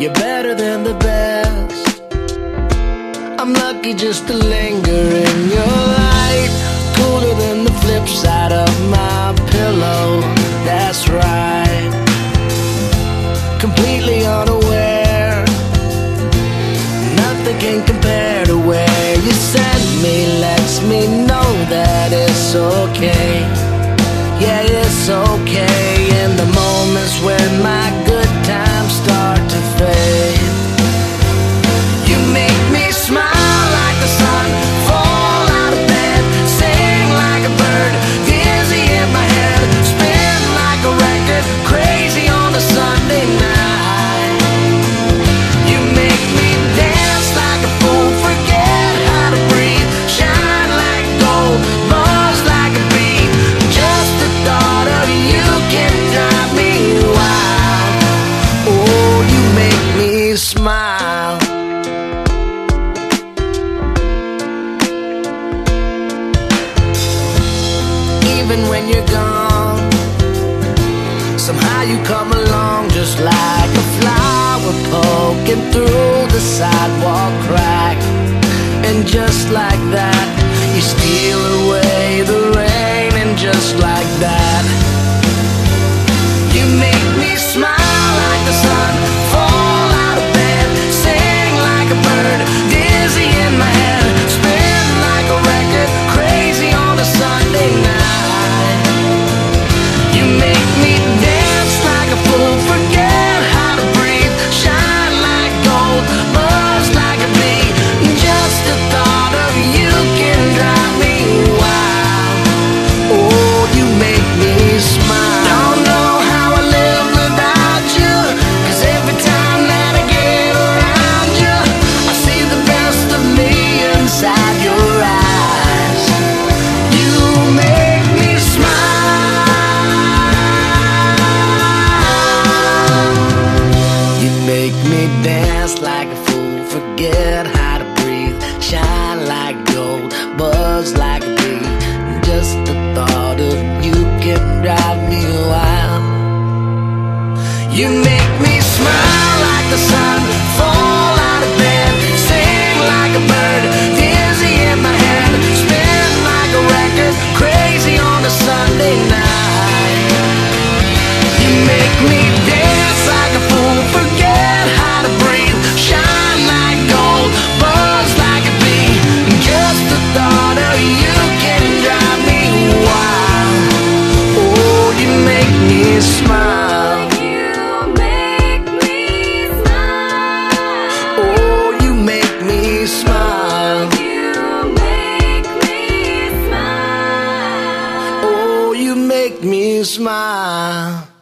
You're better than the best. I'm lucky just to linger in your light. Cooler than the flip side of my pillow. That's right. Completely unaware. Nothing can compare to where you send me. Lets me know that it's okay. Yeah, it's okay. even when you're gone. Somehow you come along just like a flower poking through the sidewalk crack. And just like that, you steal away the Dance like a fool, forget how to breathe. Shine like gold, buzz like a bee. Just the thought of you can drive me wild. You made make me smile.